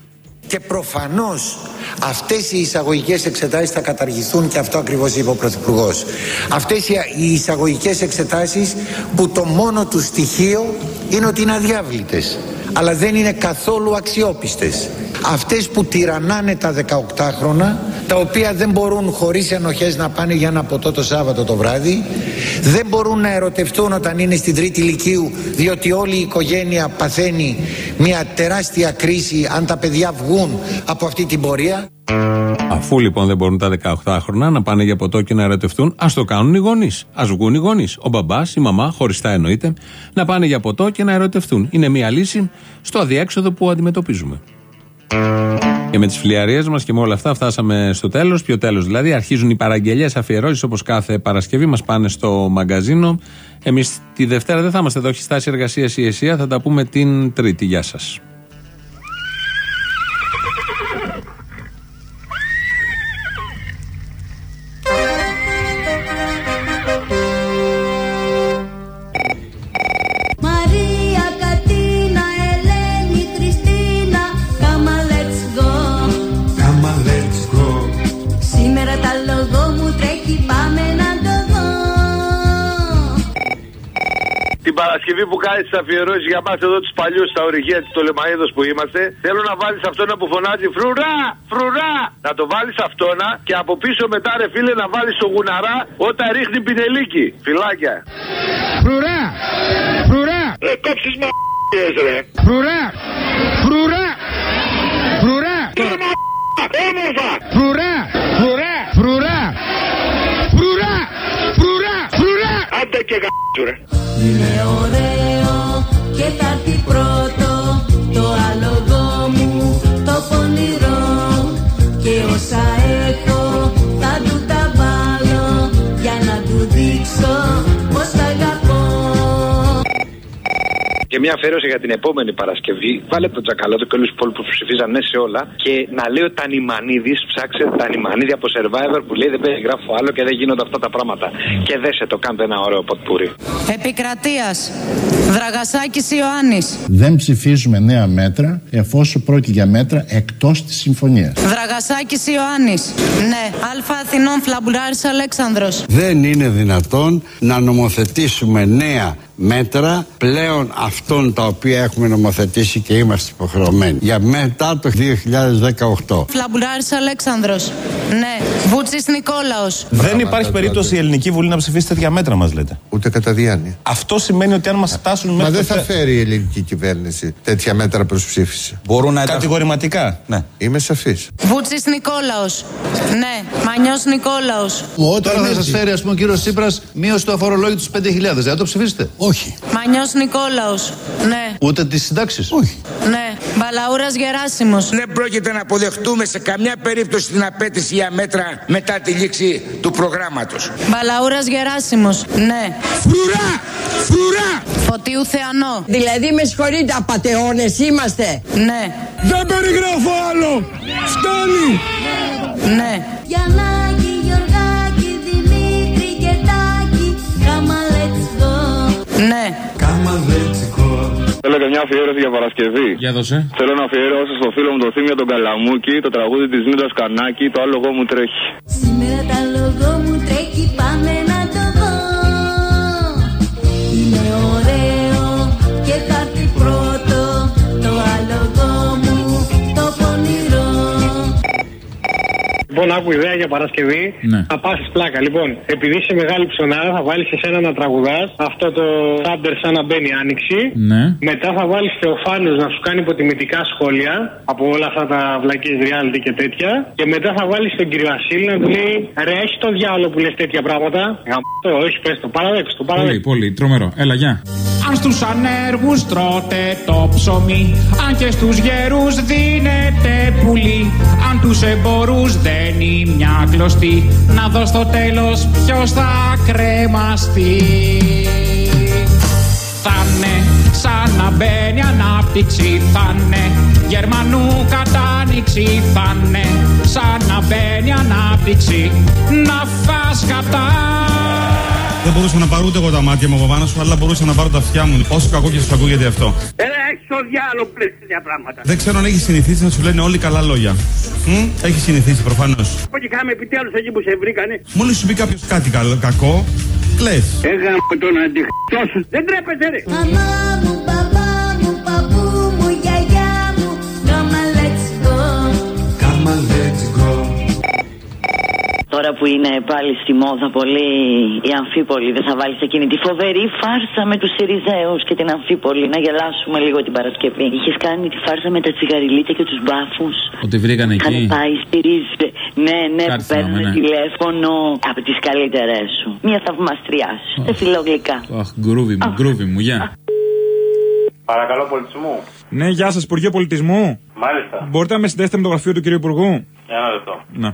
Και προφανώς αυτές οι εισαγωγικές εξετάσεις θα καταργηθούν και αυτό ακριβώς είπε ο Πρωθυπουργός. Αυτές οι οι εισαγωγικές εξετάσεις που το μόνο τους στοιχείο είναι ότι είναι αδιάβλητες αλλά δεν είναι καθόλου αξιόπιστες. Αυτές που τυραννάνε τα 18χρονα, τα οποία δεν μπορούν χωρίς ενοχές να πάνε για ένα ποτό το Σάββατο το βράδυ, δεν μπορούν να ερωτευτούν όταν είναι στην τρίτη ηλικίου, διότι όλη η οικογένεια παθαίνει μια τεράστια κρίση αν τα παιδιά βγουν από αυτή την πορεία. Αφού λοιπόν δεν μπορούν τα 18χρονα να πάνε για ποτό και να ερωτευτούν, ας το κάνουν οι γονείς. Α βγουν οι γονείς. Ο μπαμπάς, η μαμά, χωριστά εννοείται, να πάνε για ποτό και να ερωτευτούν. Είναι μια λύση στο αδιέξοδο που αντιμετωπίζουμε. Και με τις φλιαρίες μας και με όλα αυτά φτάσαμε στο τέλος. Ποιο τέλος δηλαδή. Αρχίζουν οι παραγγελίες, αφιερώσεις όπως κάθε Παρασκευή. Μας πάνε στο μαγκαζίνο. Εμείς τη Δευτέρα δεν θα είμαστε εδώ. Έχει στάση εργασία η ΕΣΥΑ. Θα τα πούμε την Τρίτη. Γεια σας. Παρασκευή που κάνεις τις αφιερώσεις για μας εδώ τους παλιούς στα ορυχεία τη Τολεμαίδος που είμαστε, θέλω να βάλεις αυτόν που φωνάζει φρουρά, φρουρά. Να το βάλεις αυτόνα και από πίσω μετά, ρε φίλε, να βάλεις το γουναρά όταν ρίχνει πινελίκι. Φυλάκια. Φρουρά! Φρουρά! Ρε κόψεις μα ρε. Φρουρά! Φρουρά! Φρουρά! Όμορφα! Φρουρά! Φρουρά! Φρουρά! Φρουρά! Φρουρά! Φρουρά! Άντε και γα***σου ρε. Είναι ωραίο και θα έρθει πρώτο το άλογο μου το πονηρό και όσα έχω θα του τα βάλω για να του δείξω Και και μια αφιέρωση για την επόμενη Παρασκευή. Βάλε τον Τζακαλώτο και όλους τους υπόλοιπους που ψηφίζαν ναι σε όλα. Και να λέει ο Τανιμανίδης, ψάξε Τανιμανίδη από survivor που λέει δεν περιγράφω άλλο και δεν γίνονται αυτά τα πράγματα. Και δέσε το, κάντε ένα ωραίο ποτπούρι. Επικρατείας Δραγασάκης Ιωάννης Δεν ψηφίζουμε νέα μέτρα εφόσον πρόκειται για μέτρα εκτός της συμφωνίας. Δραγασάκης Ιωάννης Ναι Αλφα Αθηνών Φλαμπουράρης Αλέξανδρος Δεν είναι δυνατόν να νομοθετήσουμε νέα μέτρα πλέον αυτών τα οποία έχουμε νομοθετήσει και είμαστε υποχρεωμένοι για μετά το 2018. Φλαμπουράρης Αλέξανδρος Ναι Βούτσης Νικόλαος Δεν υπάρχει περίπτωση η Ελληνική Βουλή να ψηφίσει τέτοια μέτρα, μας λέτε. Ούτε κατά διάνοια. Αυτό σημαίνει ότι αν μας φτάσουν Μα μέχρι. δεν το θα θε- φέρει η ελληνική κυβέρνηση τέτοια μέτρα προς ψήφιση. Μπορούν να Κατηγορηματικά. Ναι. Είμαι σαφής. Βούτσης Νικόλαος Ναι Μανιός Νικόλαος Τώρα θα σας φέρει, ας πούμε, ο κύριος Τσίπρας μείωση του αφορολόγητου στους 5.000. Δεν θα το ψηφίσετε; Όχι. Μανιός Νικόλαος Ναι Ούτε τις συντάξεις. Όχι. Ναι Μπαλαούρας Γεράσιμος Δεν πρόκειται να αποδεχτούμε σε καμιά περίπτωση την απέτηση για μέτρα μετά τη λήξη του προγράμματος. Μπαλαούρας Γεράσιμος Ναι Φρουρά! Φρουρά! Φωτίου Θεανό Δηλαδή με συγχωρείτε απατεώνες είμαστε; Ναι Δεν περιγράφω άλλο! Φτάνει! Ναι Γιαννάκη, Γιωργάκη, Ναι Θέλω και μια αφιέρωση για Παρασκευή. Για δώσε. Θέλω να αφιερώσω στο φίλο μου το Θήμιο τον Καλαμούκη, το τραγούδι της Μίδα Καρνάκη, το άλογο μου τρέχει. Σήμερα τα λόγο μου τρέχει πάμε Λοιπόν, άκου ιδέα για Παρασκευή. Ναι. Θα πάσει πλάκα. Λοιπόν, επειδή είσαι μεγάλη ψωνάρα, θα βάλεις εσένα να τραγουδάς αυτό το Thunder σαν να μπαίνει άνοιξη. Ναι. Μετά θα βάλεις Θεοφάνους να σου κάνει υποτιμητικά σχόλια από όλα αυτά τα βλακίες reality και τέτοια. Και μετά θα βάλεις τον κύριο Βασίλη να του λέει Ρε, έχει το διάλογο που λες τέτοια πράγματα. Γαμπτό, όχι, πες το, παραδέξου το, Πολύ, παραδέξου. πολύ. Τρομερό. Έλα, γεια. Αν στους ανέργους τρώτε το ψωμί Αν και στους γερούς δίνετε πουλί Αν τους εμπορούς δένει μια κλωστή. Να δω στο τέλος ποιος θα κρεμαστεί. Θα'ναι σαν να μπαίνει ανάπτυξη Θα'ναι Γερμανού κατάνοιξη Θα'ναι σαν να μπαίνει ανάπτυξη. Να φας κατά Δεν μπορούσα να πάρω ούτε εγώ τα μάτια μου από πάνω σου, αλλά μπορούσα να πάρω τα αυτιά μου. Όσο κακό και σου ακούγεται αυτό. Έλα, έχεις το διάλογο που λες τέτοια πράγματα. Δεν ξέρω αν έχεις συνηθίσει να σου λένε όλοι καλά λόγια. Μ; Έχεις συνηθίσει προφανώς. Πω και κάμε επιτέλους εκεί που σε βρήκανε. Μόλις σου πει κάποιος κάτι καλό, κακό, κλες. Έγαμε τον αντιχτό σου. Δεν τρέπεται ρε. Μαμά μου, μπαμπά μου, Τώρα που είναι πάλι στη μόδα πολύ η Αμφίπολη, δεν θα βάλει εκείνη τη φοβερή φάρσα με τους Σιριζέους και την Αμφίπολη. Να γελάσουμε λίγο την Παρασκευή. Είχες κάνει τη φάρσα με τα τσιγαριλίτια και τους μπάφους. Ότι βρήκαν Είχαν εκεί. πάει στη ρίζε. Ναι, ναι, Κάτι που παίρνουν θυμάμαι, ναι. τηλέφωνο από τις καλύτερε σου. Μια θαυμαστριά σου. Σε φιλογλυκά. Αχ, γκρούβι μου, γκρούβι μου, γεια. Παρακαλώ, πολιτισμού. Ναι, γεια σας, Υπουργείο Πολιτισμού. Μάλιστα. Μπορείτε να με συνδέσετε με το γραφείο του κύριου Υπουργού; Ένα λεπτό. Να.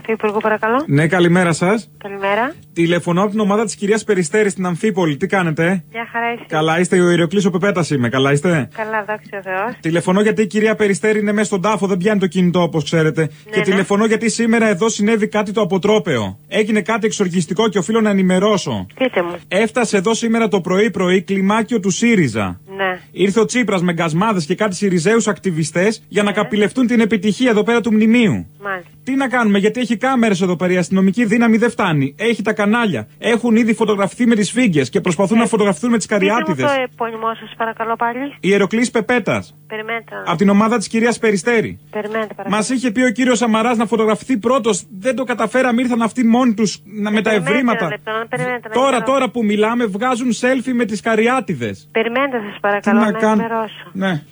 Αυτή Υπουργού, παρακαλώ. Ναι, καλημέρα σας. Καλημέρα. Τηλεφωνώ από την ομάδα της κυρίας Περιστέρης στην Αμφίπολη. Τι κάνετε, Μια χαρά είσαι. Καλά είστε, ο Ηρωκλή ο Πεπέτας είμαι. Καλά είστε; Καλά, δόξα ο Θεός. Τηλεφωνώ γιατί η κυρία Περιστέρη είναι μέσα στον τάφο, δεν πιάνει το κινητό όπως ξέρετε. και ναι. τηλεφωνώ γιατί σήμερα εδώ συνέβη κάτι το αποτρόπαιο. Έγινε κάτι εξοργιστικό και οφείλω να ενημερώσω. Πείτε μου. Έφτασε εδώ σήμερα το πρωί-πρωί κλιμάκιο του ΣΥΡΙΖΑ. Ναι. Ήρθε ο Τσίπρας με γκασμάδες και κάτι Σιριζέους ακτιβιστές για να καπηλευτούν την επιτυχία εδώ πέρα του μνημείου. Μάλιστα. Τι να κάνουμε, γιατί έχει κάμερες εδώ πέρα. Η αστυνομική δύναμη δεν φτάνει. Έχει τα κανάλια. Έχουν ήδη φωτογραφηθεί με τις φίγγε και προσπαθούν να φωτογραφηθούν με τις Πείτε μου καριάτιδες. το επώνυμό σας, παρακαλώ πάλι. Η Εροκλής Πεπέτας. Περιμένετε. να- Από την ομάδα της κυρίας Περιστέρη. Περιμένετε, παρακαλώ. Μας είχε πει ο κύριος Σαμαράς να φωτογραφηθεί πρώτος. Δεν το καταφέραμε, ήρθαν αυτοί μόνοι τους με τα Ε, περιμένετε ευρήματα. ένα λεπτό, να περιμένετε να Τώρα, ενημερώσω. τώρα που μιλάμε, βγάζουν selfie με τις καριάτιδες. Περιμένετε, σας παρακαλώ, να να, κάνω. ενημερώσω. Ναι.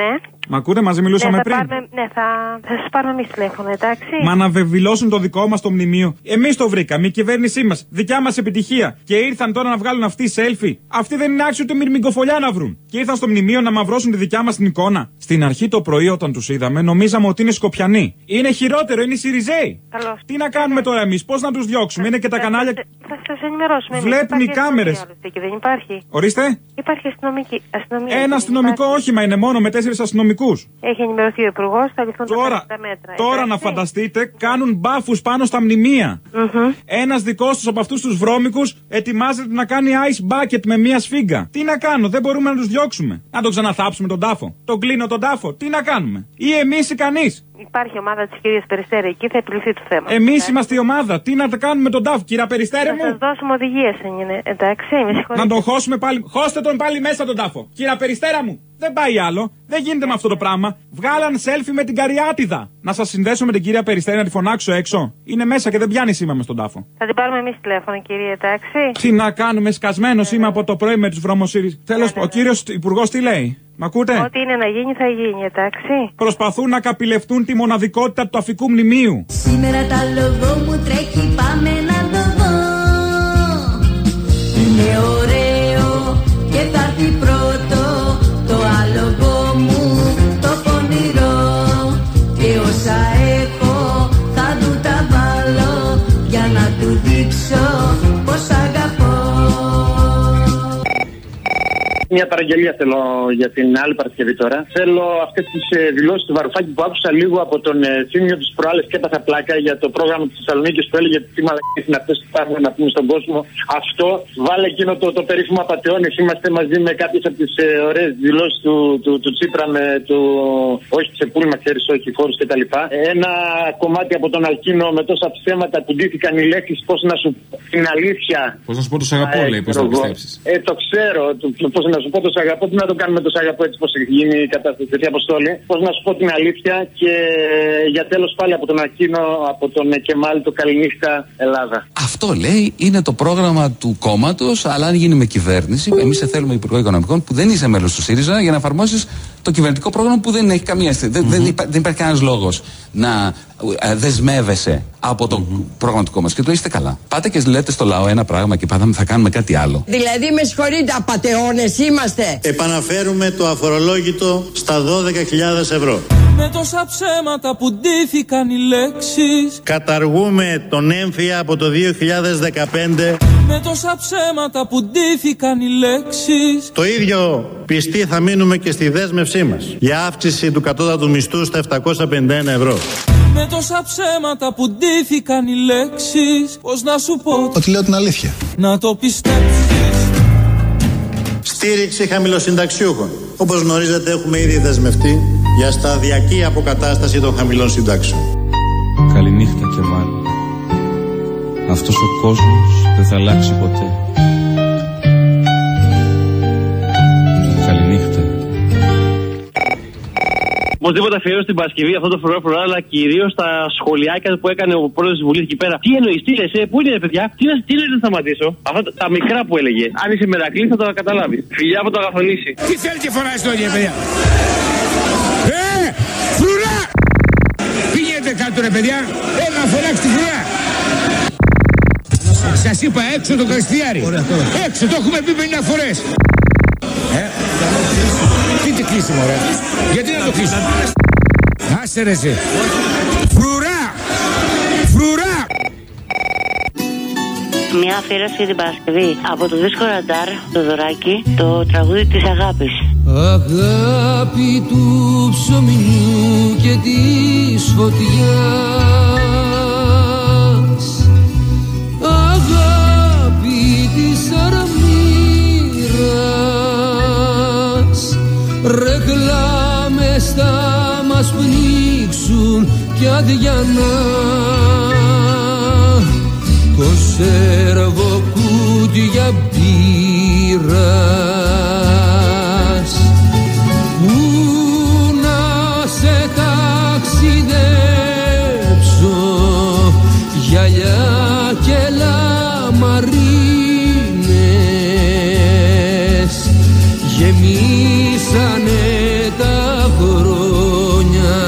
Ναι. Μ' ακούτε, μαζί μιλούσαμε ναι, θα πριν; Πάρουμε, ναι, θα, θα σας πάρουμε εμείς τηλέφωνο, εντάξει. Μα να βεβαιώσουν το δικό μας το μνημείο. Εμείς το βρήκαμε, η κυβέρνησή μας. Δικιά μας επιτυχία. Και ήρθαν τώρα να βγάλουν αυτή selfie. Αυτοί δεν είναι άξιοι ούτε μυρμικοφολιά να βρουν. Και ήρθαν στο μνημείο να μαυρώσουν τη δικιά μας την εικόνα. Στην αρχή το πρωί όταν τους είδαμε, νομίζαμε ότι είναι Σκοπιανοί. Είναι χειρότερο, είναι οι Σιριζέοι. Καλώς. Τι να κάνουμε τώρα εμείς, πώς να τους διώξουμε, είναι και τα κανάλια. Θα σας ενημερώσουμε. εμείς. Βλέπουν οι Υπάρχει κάμερες. αστυνομία, άλλωστε, Και δεν υπάρχει; Ορίστε. Υπάρχει αστυνομική. αστυνομία. Ένα δεν αστυνομικό υπάρχει. όχημα είναι μόνο με τέσσερις αστυνομικούς. Έχει ενημερωθεί ο Υπουργός, θα ληφθούν Τώρα, τα μέτρα. τώρα να φανταστείτε, κάνουν μπάφους πάνω στα μνημεία. Ένας δικός τους από αυτούς τους βρώμικους ετοιμάζεται να κάνει ice bucket με μία σφίγγα. Τι να κάνω, δεν μπορούμε να τους διώξουμε. Να τον ξαναθάψουμε τον τάφο. Τον κλείνω τον τάφο. Τι να κάνουμε. Ή εμείς ή κανείς. Υπάρχει ομάδα της κυρίας Περιστέρη εκεί, θα επιληθεί το θέμα. Εμείς είμαστε η ομάδα. Τι να τα κάνουμε με τον τάφο, κύριε Περιστέρε Θα σας μου. δώσουμε οδηγίες, εντάξει, με συγχωρείτε. Να τον χώσουμε πάλι. Χώστε τον πάλι μέσα τον τάφο. Κύριε Περιστέρα μου. Δεν πάει άλλο. Δεν γίνεται με αυτό το πράγμα. Βγάλαν selfie με την Καριάτιδα. Να σας συνδέσω με την κυρία Περιστέρη να τη φωνάξω έξω. Είναι μέσα και δεν πιάνει σήμα μες στον τάφο. Θα την πάρουμε εμείς τηλέφωνο, κυρία, εντάξει. Τι να κάνουμε, σκασμένο είμαι από το πρωί με τους βρωμοσύρι. Θέλω, ο κύριος Υπουργός τι λέει; Μ' ακούτε; Ό,τι είναι να γίνει, θα γίνει, εντάξει. Προσπαθούν να καπηλευτούν τη μοναδικότητα του αφικού μνημείου. Σήμερα τα λόγω μου τρέχει, πάμε να το δω. Είναι Μια παραγγελία θέλω για την άλλη Παρασκευή τώρα. Θέλω αυτές τις δηλώσεις του Βαρουφάκη που άκουσα λίγο από τον ε, Θήμιο της προάλλες και έπαθα πλάκα για το πρόγραμμα της Θεσσαλονίκης που έλεγε τι μαλακίες είναι αυτές που υπάρχουν να πούμε στον κόσμο. Αυτό βάλε εκείνο το, το περίφημο απαταιώνε. Είμαστε μαζί με κάποιες από τις ε, ωραίες δηλώσεις του, του, του Τσίπρα με το. Όχι ξεπούλημα, ξέρεις, όχι φόρου κτλ. Ένα κομμάτι από τον Αλκίνο με τόσα ψέματα που ντύθηκαν οι λέξεις. Πώς να σου πω την αλήθεια. Πώς να σου πω το σ' αγαπώ, Ε, λέει, πώς ξέρω θα εγώ. πιστέψεις. Ε, το ξέρω. Πώς να σου πω το σ' αγαπώ, τι να το κάνουμε το σ' αγαπώ έτσι πώ έχει γίνει η κατάσταση. Τέτοια αποστόλη. Πώς να σου πω την αλήθεια και για τέλος πάλι από τον Ακίνο, από τον Κεμάλ, το Καληνύχτα Ελλάδα. Αυτό λέει είναι το πρόγραμμα του κόμματος, αλλά αν γίνει με κυβέρνηση, εμείς σε θέλουμε Υπουργό Οικονομικών που δεν είσαι μέλος του ΣΥΡΙΖΑ για να εφαρμόσεις το κυβερνητικό πρόγραμμα που δεν έχει καμία αίσθηση. Δεν, δεν, υπά- δεν υπάρχει κανένας λόγος να ε, δεσμεύεσαι από το πρόγραμμα του κόμματο. Και το είστε καλά. Πάτε και λέτε στο λαό ένα πράγμα και πάμε, θα κάνουμε κάτι άλλο. Δηλαδή, με συγχωρείτε, απαταιώνες είμαστε. Επαναφέρουμε το αφορολόγητο στα 12.000 ευρώ. Με τόσα ψέματα που ντύθηκαν οι λέξεις Καταργούμε τον έμφυα από το 2015. Με τόσα ψέματα που ντύθηκαν οι λέξεις Το ίδιο πιστοί θα μείνουμε και στη δέσμευσή μας για αύξηση του κατώτατου μισθού στα 751 ευρώ. Με τόσα ψέματα που ντύθηκαν οι λέξεις Πώς να σου πω Ότι λέω την αλήθεια. Να το πιστέψεις Στήριξη χαμηλοσυνταξιούχων. Όπως γνωρίζετε έχουμε ήδη δεσμευτεί για σταδιακή αποκατάσταση των χαμηλών συντάξεων. Καληνύχτα και βάλει. Αυτός ο κόσμος δεν θα αλλάξει ποτέ. Οπωσδήποτε αφιέρω στην Παρασκευή αυτό το φρουρό φρουρό, αλλά κυρίως τα σχολιάκια που έκανε ο πρόεδρος της Βουλής εκεί πέρα. Τι εννοείς, τι λες, ε, πού είναι, ρε παιδιά, τι, να- τι εννοείς να σταματήσω; Αυτά τα, τα μικρά που έλεγε. Αν είσαι μερακλής θα το καταλάβεις. Φιλιά από το αγαθονήσι. Τι θέλει και φωνάζει τώρα, παιδιά; Ε, φρουρά! Πήγαινε κάτω ρε παιδιά, έλα να φωνάξει τη φρουρά. Σας είπα έξω το καστιάρι. Έξω, το έχουμε πει 50 φορές. Ε, τι τι κλείσιμο ρε. Γιατί να το κλείσουμε. Άσε ρε εσύ. Φρουρά! Φρουρά! Μια αφιέρωση για την Παρασκευή από το δίσκο Ραντάρ, το δωράκι, το τραγούδι της αγάπης. Αγάπη του ψωμιού και της φωτιάς Ρεκλάμες θα μας πνίξουν κι αδιανά Κονσέρβο κούτια μπύρας περάσανε τα χρόνια.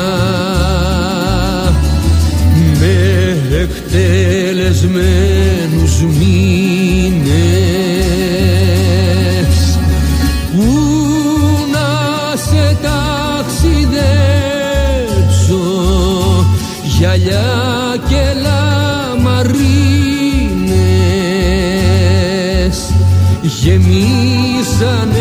Με εκτελεσμένους μήνες που να σε ταξιδέψω. Γυαλιά και λαμαρίνες γεμίσαν